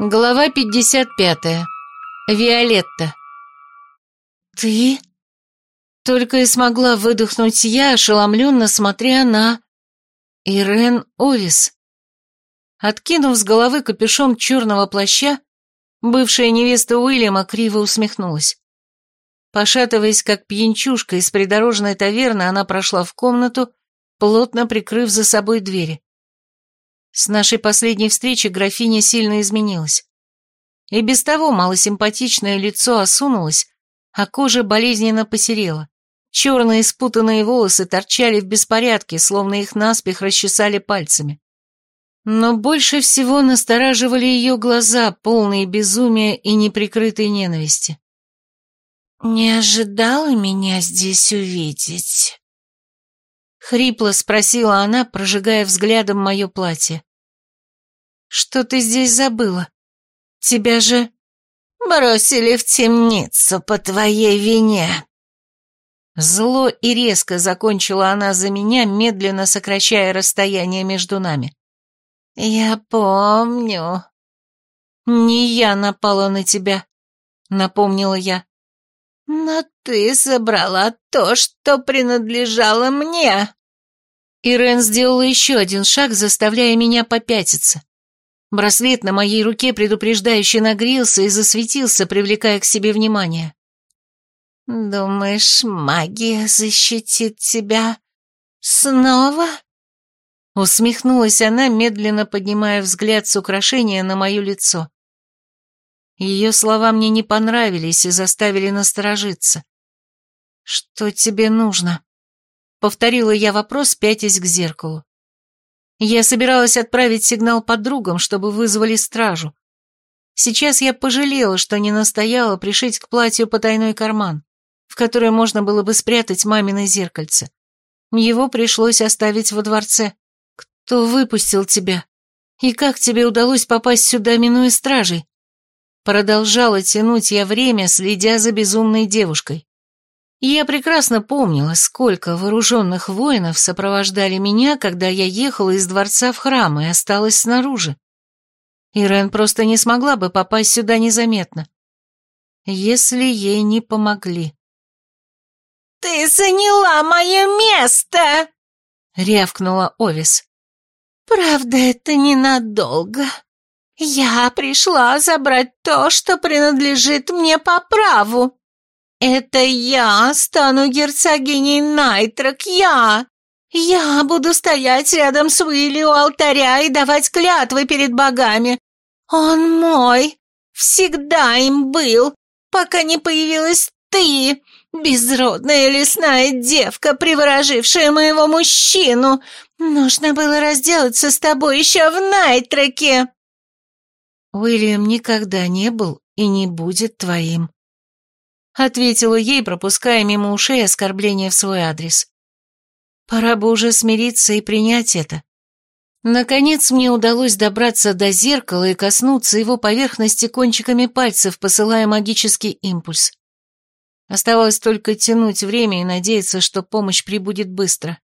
Глава 55. Виолетта. «Ты?» Только и смогла выдохнуть я, ошеломленно смотря на... Ирен Овис. Откинув с головы капюшон черного плаща, бывшая невеста Уильяма криво усмехнулась. Пошатываясь, как пьянчушка из придорожной таверны, она прошла в комнату, плотно прикрыв за собой двери. С нашей последней встречи графиня сильно изменилась. И без того малосимпатичное лицо осунулось, а кожа болезненно посерела. Черные спутанные волосы торчали в беспорядке, словно их наспех расчесали пальцами. Но больше всего настораживали ее глаза, полные безумия и неприкрытой ненависти. «Не ожидала меня здесь увидеть?» Хрипло спросила она, прожигая взглядом мое платье. Что ты здесь забыла? Тебя же... Бросили в темницу по твоей вине. Зло и резко закончила она за меня, медленно сокращая расстояние между нами. Я помню. Не я напала на тебя, напомнила я. Но ты забрала то, что принадлежало мне. Ирен сделала еще один шаг, заставляя меня попятиться. Браслет на моей руке предупреждающе нагрелся и засветился, привлекая к себе внимание. «Думаешь, магия защитит тебя снова?» Усмехнулась она, медленно поднимая взгляд с украшения на мое лицо. Ее слова мне не понравились и заставили насторожиться. «Что тебе нужно?» — повторила я вопрос, пятясь к зеркалу. Я собиралась отправить сигнал подругам, чтобы вызвали стражу. Сейчас я пожалела, что не настояла пришить к платью потайной карман, в который можно было бы спрятать мамино зеркальце. Его пришлось оставить во дворце. Кто выпустил тебя? И как тебе удалось попасть сюда, минуя стражей? Продолжала тянуть я время, следя за безумной девушкой. Я прекрасно помнила, сколько вооруженных воинов сопровождали меня, когда я ехала из дворца в храм и осталась снаружи. Ирен просто не смогла бы попасть сюда незаметно, если ей не помогли. «Ты заняла мое место!» — рявкнула Овис. «Правда, это ненадолго. Я пришла забрать то, что принадлежит мне по праву». «Это я стану герцогиней Найтрак, я! Я буду стоять рядом с Уилли у алтаря и давать клятвы перед богами. Он мой, всегда им был, пока не появилась ты, безродная лесная девка, приворожившая моего мужчину. Нужно было разделаться с тобой еще в Найтраке». Уильям никогда не был и не будет твоим, ответила ей, пропуская мимо ушей оскорбления в свой адрес. Пора бы уже смириться и принять это. Наконец мне удалось добраться до зеркала и коснуться его поверхности кончиками пальцев, посылая магический импульс. Оставалось только тянуть время и надеяться, что помощь прибудет быстро.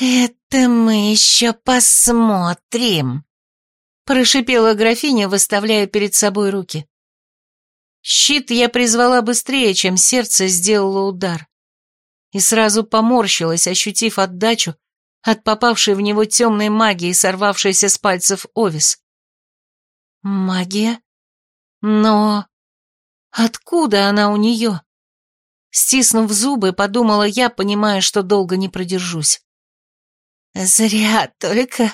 «Это мы еще посмотрим», — прошипела графиня, выставляя перед собой руки. Щит я призвала быстрее, чем сердце сделало удар. И сразу поморщилась, ощутив отдачу от попавшей в него темной магии, сорвавшейся с пальцев Овис. Магия? Но... Откуда она у нее? Стиснув зубы, подумала я, понимая, что долго не продержусь. «Зря только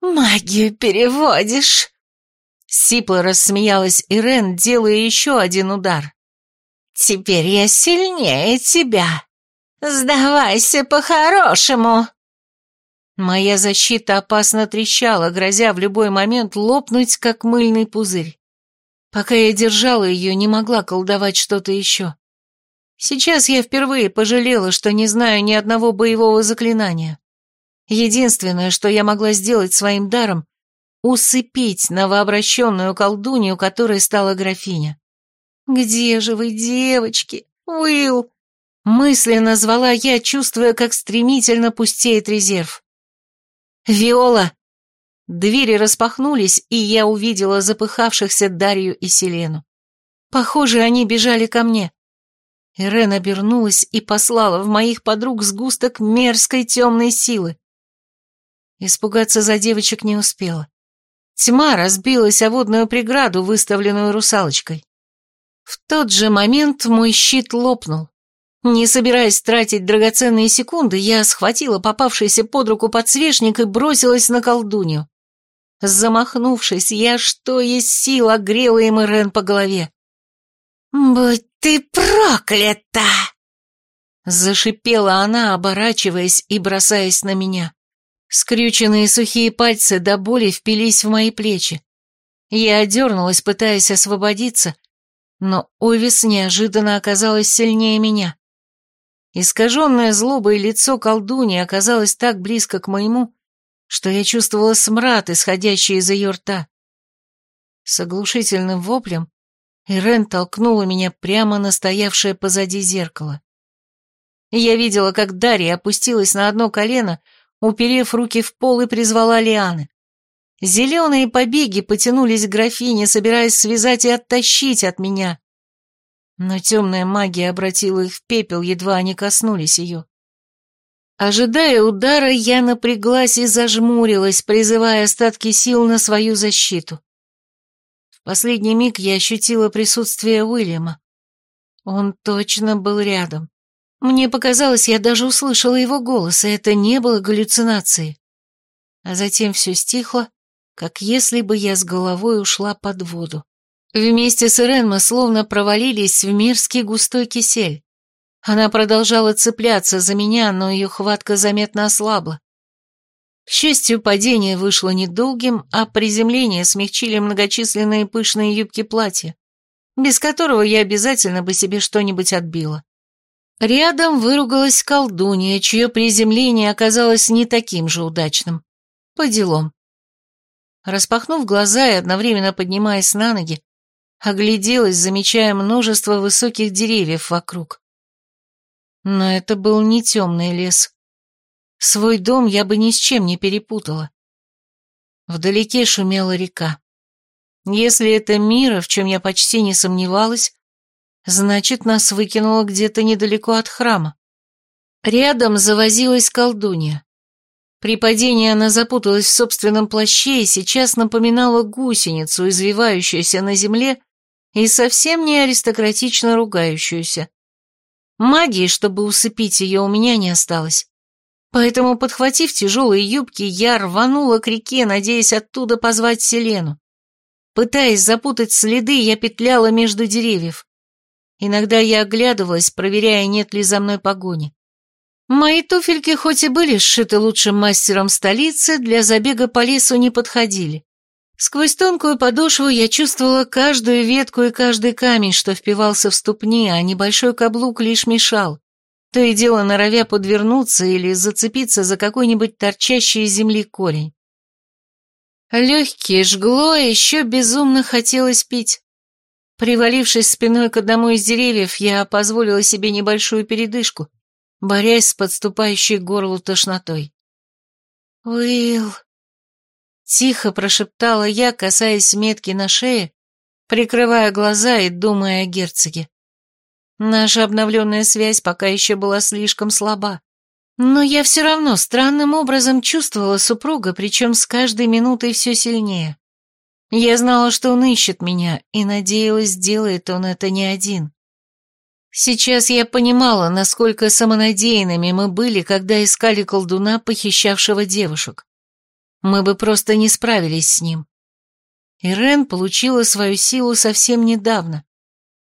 магию переводишь», Сипло рассмеялась Ирен, делая еще один удар. «Теперь я сильнее тебя. Сдавайся по-хорошему!» Моя защита опасно трещала, грозя в любой момент лопнуть, как мыльный пузырь. Пока я держала ее, не могла колдовать что-то еще. Сейчас я впервые пожалела, что не знаю ни одного боевого заклинания. Единственное, что я могла сделать своим даром, усыпить новообращенную колдунью, которой стала графиня. «Где же вы, девочки? Уилл!» Мысленно звала я, чувствуя, как стремительно пустеет резерв. «Виола!» Двери распахнулись, и я увидела запыхавшихся Дарью и Селену. Похоже, они бежали ко мне. Ирен обернулась и послала в моих подруг сгусток мерзкой темной силы. Испугаться за девочек не успела. Тьма разбилась о водную преграду, выставленную русалочкой. В тот же момент мой щит лопнул. Не собираясь тратить драгоценные секунды, я схватила попавшийся под руку подсвечник и бросилась на колдунью. Замахнувшись, я что есть сил огрела им Ирен по голове. «Будь ты проклята!» Зашипела она, оборачиваясь и бросаясь на меня. Скрюченные сухие пальцы до боли впились в мои плечи. Я одернулась, пытаясь освободиться, но Овис неожиданно оказалась сильнее меня. Искаженное злобой лицо колдуни оказалось так близко к моему, что я чувствовала смрад, исходящий из ее рта. С оглушительным воплем Ирен толкнула меня прямо на стоявшее позади зеркало. Я видела, как Дарья опустилась на одно колено, уперев руки в пол и призвала лианы. Зеленые побеги потянулись к графине, собираясь связать и оттащить от меня. Но темная магия обратила их в пепел, едва они коснулись ее. Ожидая удара, я напряглась и зажмурилась, призывая остатки сил на свою защиту. В последний миг я ощутила присутствие Уильяма. Он точно был рядом. Мне показалось, я даже услышала его голос, и это не было галлюцинацией. А затем все стихло, как если бы я с головой ушла под воду. Вместе с Ирен мы словно провалились в мерзкий густой кисель. Она продолжала цепляться за меня, но ее хватка заметно ослабла. К счастью, падение вышло недолгим, а приземление смягчили многочисленные пышные юбки платья, без которого я обязательно бы себе что-нибудь отбила. Рядом выругалась колдунья, чье приземление оказалось не таким же удачным. По делам. Распахнув глаза и одновременно поднимаясь на ноги, огляделась, замечая множество высоких деревьев вокруг. Но это был не темный лес. Свой дом я бы ни с чем не перепутала. Вдалеке шумела река. Если это мира, в чем я почти не сомневалась, Значит, нас выкинуло где-то недалеко от храма. Рядом завозилась колдунья. При падении она запуталась в собственном плаще и сейчас напоминала гусеницу, извивающуюся на земле и совсем не аристократично ругающуюся. Магии, чтобы усыпить ее, у меня не осталось. Поэтому, подхватив тяжелые юбки, я рванула к реке, надеясь оттуда позвать Селену. Пытаясь запутать следы, я петляла между деревьев. Иногда я оглядывалась, проверяя, нет ли за мной погони. Мои туфельки хоть и были сшиты лучшим мастером столицы, для забега по лесу не подходили. Сквозь тонкую подошву я чувствовала каждую ветку и каждый камень, что впивался в ступни, а небольшой каблук лишь мешал, то и дело норовя подвернуться или зацепиться за какой-нибудь торчащий из земли корень. Легкие жгло, а еще безумно хотелось пить. Привалившись спиной к одному из деревьев, я позволила себе небольшую передышку, борясь с подступающей к горлу тошнотой. «Уилл!» Тихо прошептала я, касаясь метки на шее, прикрывая глаза и думая о герцоге. Наша обновленная связь пока еще была слишком слаба. Но я все равно странным образом чувствовала супруга, причем с каждой минутой все сильнее. Я знала, что он ищет меня, и надеялась, сделает он это не один. Сейчас я понимала, насколько самонадеянными мы были, когда искали колдуна, похищавшего девушек. Мы бы просто не справились с ним. Ирен получила свою силу совсем недавно.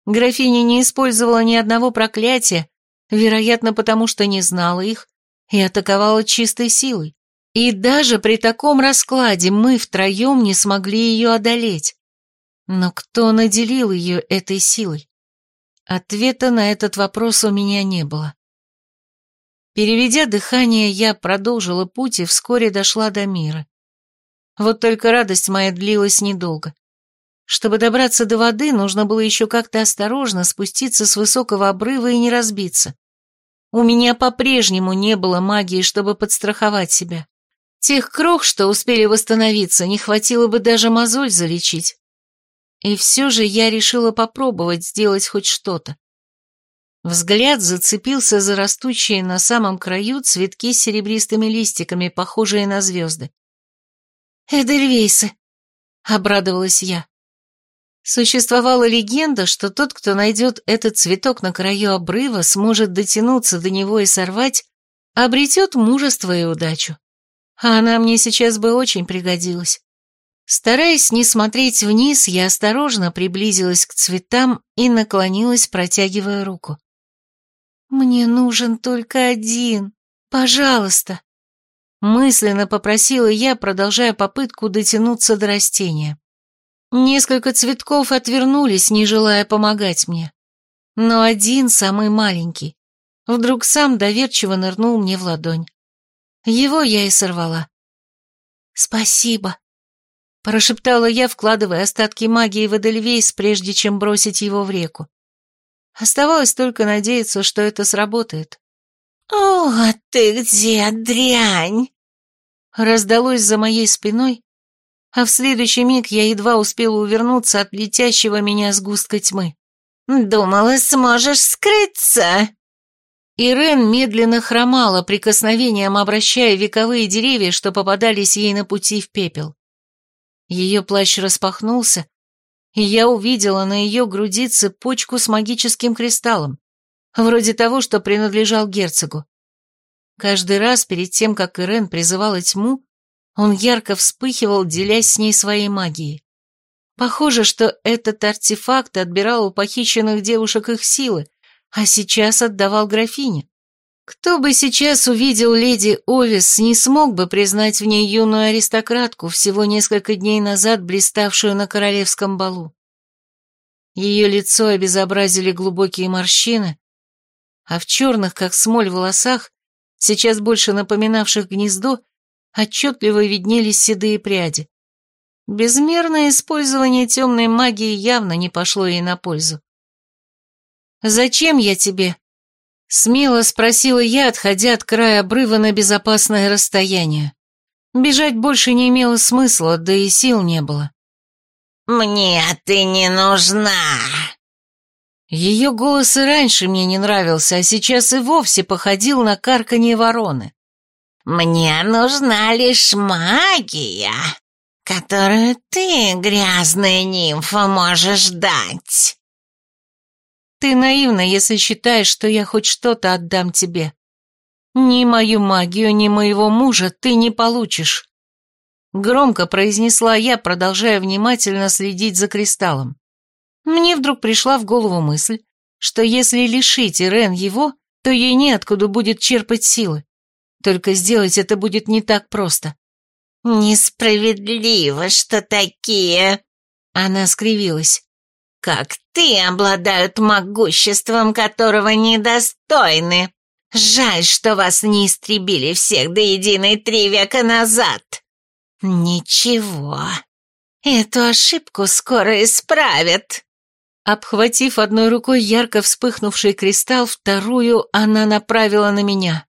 Графиня не использовала ни одного проклятия, вероятно, потому что не знала их, и атаковала чистой силой. И даже при таком раскладе мы втроем не смогли ее одолеть. Но кто наделил ее этой силой? Ответа на этот вопрос у меня не было. Переведя дыхание, я продолжила путь и вскоре дошла до мира. Вот только радость моя длилась недолго. Чтобы добраться до воды, нужно было еще как-то осторожно спуститься с высокого обрыва и не разбиться. У меня по-прежнему не было магии, чтобы подстраховать себя. Тех крох, что успели восстановиться, не хватило бы даже мозоль залечить. И все же я решила попробовать сделать хоть что-то. Взгляд зацепился за растущие на самом краю цветки с серебристыми листиками, похожие на звезды. «Эдельвейсы», — обрадовалась я. Существовала легенда, что тот, кто найдет этот цветок на краю обрыва, сможет дотянуться до него и сорвать, обретет мужество и удачу. А она мне сейчас бы очень пригодилась. Стараясь не смотреть вниз, я осторожно приблизилась к цветам и наклонилась, протягивая руку. «Мне нужен только один. Пожалуйста!» Мысленно попросила я, продолжая попытку дотянуться до растения. Несколько цветков отвернулись, не желая помогать мне. Но один, самый маленький, вдруг сам доверчиво нырнул мне в ладонь. Его я и сорвала. «Спасибо», — прошептала я, вкладывая остатки магии в Эдельвейс, прежде чем бросить его в реку. Оставалось только надеяться, что это сработает. «О, ты где, дрянь?» Раздалось за моей спиной, а в следующий миг я едва успела увернуться от летящего меня сгустка тьмы. «Думала, сможешь скрыться!» Ирен медленно хромала, прикосновением обращая вековые деревья, что попадались ей на пути в пепел. Ее плащ распахнулся, и я увидела на ее груди цепочку с магическим кристаллом, вроде того, что принадлежал герцогу. Каждый раз перед тем, как Ирен призывала тьму, он ярко вспыхивал, делясь с ней своей магией. Похоже, что этот артефакт отбирал у похищенных девушек их силы, а сейчас отдавал графине. Кто бы сейчас увидел леди Овис, не смог бы признать в ней юную аристократку, всего несколько дней назад блиставшую на королевском балу. Ее лицо обезобразили глубокие морщины, а в черных, как смоль, волосах, сейчас больше напоминавших гнездо, отчетливо виднелись седые пряди. Безмерное использование темной магии явно не пошло ей на пользу. «Зачем я тебе?» Смело спросила я, отходя от края обрыва на безопасное расстояние. Бежать больше не имело смысла, да и сил не было. «Мне ты не нужна!» Ее голос и раньше мне не нравился, а сейчас и вовсе походил на карканье вороны. «Мне нужна лишь магия, которую ты, грязная нимфа, можешь дать». Ты наивна, если считаешь, что я хоть что-то отдам тебе. Ни мою магию, ни моего мужа ты не получишь. Громко произнесла я, продолжая внимательно следить за кристаллом. Мне вдруг пришла в голову мысль, что если лишить Ирен его, то ей неоткуда будет черпать силы. Только сделать это будет не так просто. «Несправедливо, что такие...» Она скривилась как ты, обладают могуществом, которого недостойны. Жаль, что вас не истребили всех до единой три века назад. Ничего, эту ошибку скоро исправят. Обхватив одной рукой ярко вспыхнувший кристалл, вторую она направила на меня.